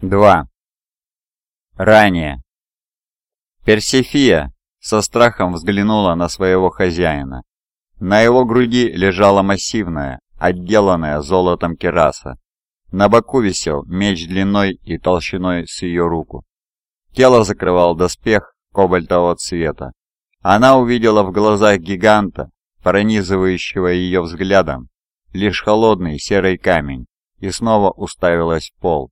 2. Ранее. Персифия со страхом взглянула на своего хозяина. На его груди лежала массивная, отделанная золотом кераса. На боку висел меч длиной и толщиной с ее руку. Тело закрывал доспех кобальтового цвета. Она увидела в глазах гиганта, пронизывающего ее взглядом, лишь холодный серый камень, и снова уставилась в пол.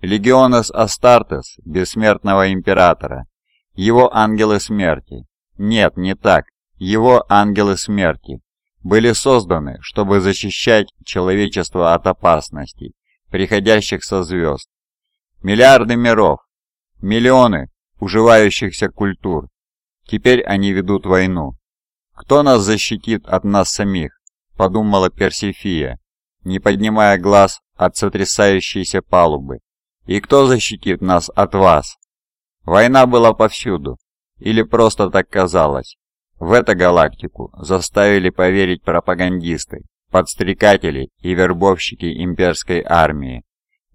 Легионес Астартес, бессмертного императора, его ангелы смерти. Нет, не так. Его ангелы смерти были созданы, чтобы защищать человечество от опасностей, приходящих со звезд. Миллиарды миров, миллионы уживающихся культур. Теперь они ведут войну. Кто нас защитит от нас самих? Подумала Персифия, не поднимая глаз от сотрясающейся палубы. И кто защитит нас от вас? Война была повсюду. Или просто так казалось. В эту галактику заставили поверить пропагандисты, подстрекатели и вербовщики имперской армии.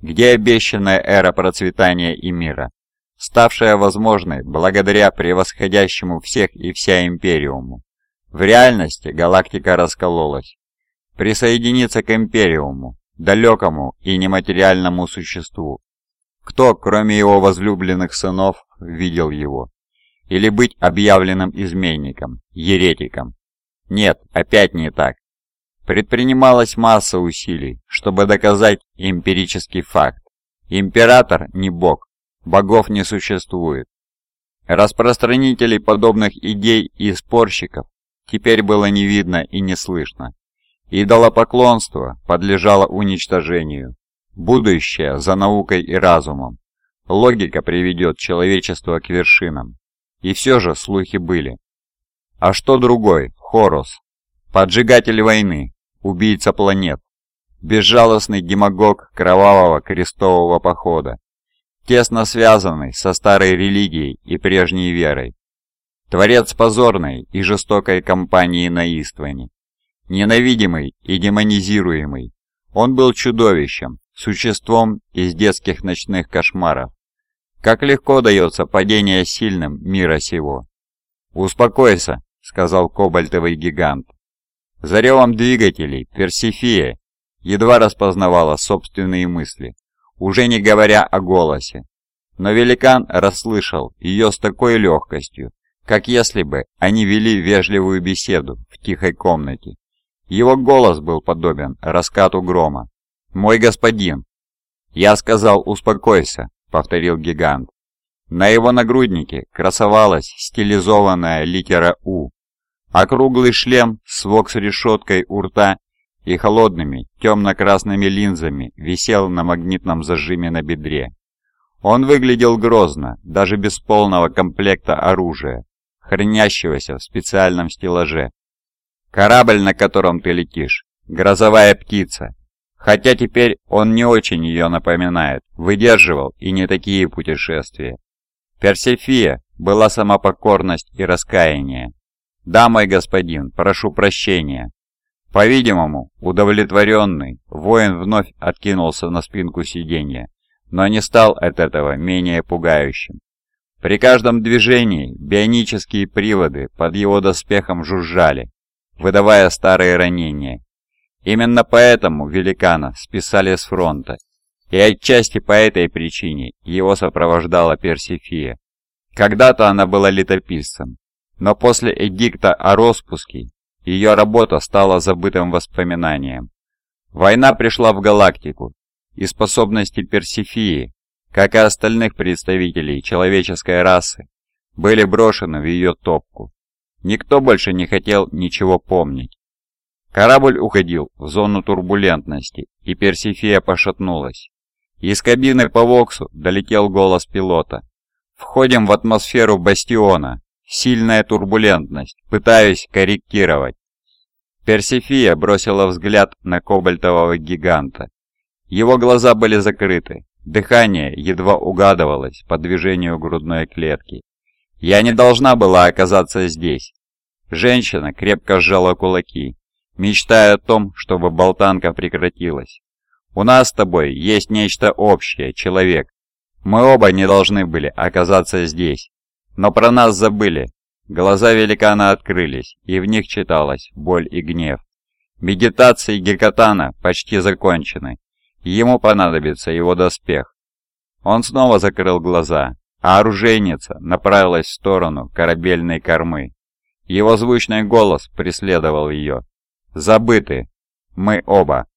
Где обещанная эра процветания и мира, ставшая возможной благодаря превосходящему всех и вся Империуму. В реальности галактика раскололась. Присоединиться к Империуму, далекому и нематериальному существу, кто, кроме его возлюбленных сынов, видел его? Или быть объявленным изменником, еретиком? Нет, опять не так. Предпринималась масса усилий, чтобы доказать эмпирический факт. Император не бог, богов не существует. Распространителей подобных идей и спорщиков теперь было не видно и не слышно. Идолопоклонство подлежало уничтожению. Будущее за наукой и разумом. Логика приведет человечество к вершинам. И все же слухи были. А что другой? Хорус. Поджигатель войны. Убийца планет. Безжалостный демагог кровавого крестового похода. Тесно связанный со старой религией и прежней верой. Творец позорной и жестокой кампании на Истване. Ненавидимый и демонизируемый. Он был чудовищем, существом из детских ночных кошмаров. Как легко дается падение сильным мира сего. «Успокойся», — сказал кобальтовый гигант. За ревом двигателей Персифия едва распознавала собственные мысли, уже не говоря о голосе. Но великан расслышал ее с такой легкостью, как если бы они вели вежливую беседу в тихой комнате. Его голос был подобен раскату грома. «Мой господин!» «Я сказал, успокойся», — повторил гигант. На его нагруднике красовалась стилизованная литера «У», Округлый шлем с вокс-решеткой у рта и холодными темно-красными линзами висел на магнитном зажиме на бедре. Он выглядел грозно, даже без полного комплекта оружия, хранящегося в специальном стеллаже. «Корабль, на котором ты летишь, грозовая птица, Хотя теперь он не очень ее напоминает, выдерживал и не такие путешествия. Персефия была сама покорность и раскаяние. «Да, мой господин, прошу прощения». По-видимому, удовлетворенный, воин вновь откинулся на спинку сиденья, но не стал от этого менее пугающим. При каждом движении бионические приводы под его доспехом жужжали, выдавая старые ранения, Именно поэтому великана списали с фронта, и отчасти по этой причине его сопровождала Персифия. Когда-то она была летописцем, но после эдикта о распуске ее работа стала забытым воспоминанием. Война пришла в галактику, и способности Персифии, как и остальных представителей человеческой расы, были брошены в ее топку. Никто больше не хотел ничего помнить. Корабль уходил в зону турбулентности, и Персифия пошатнулась. Из кабины по Воксу долетел голос пилота. «Входим в атмосферу бастиона. Сильная турбулентность. Пытаюсь корректировать». Персифия бросила взгляд на кобальтового гиганта. Его глаза были закрыты, дыхание едва угадывалось по движению грудной клетки. «Я не должна была оказаться здесь». Женщина крепко сжала кулаки мечтая о том, чтобы болтанка прекратилась. У нас с тобой есть нечто общее, человек. Мы оба не должны были оказаться здесь. Но про нас забыли. Глаза великана открылись, и в них читалась боль и гнев. Медитации Гекатана почти закончены. Ему понадобится его доспех. Он снова закрыл глаза, а оружейница направилась в сторону корабельной кормы. Его звучный голос преследовал ее. «Забыты! Мы оба!»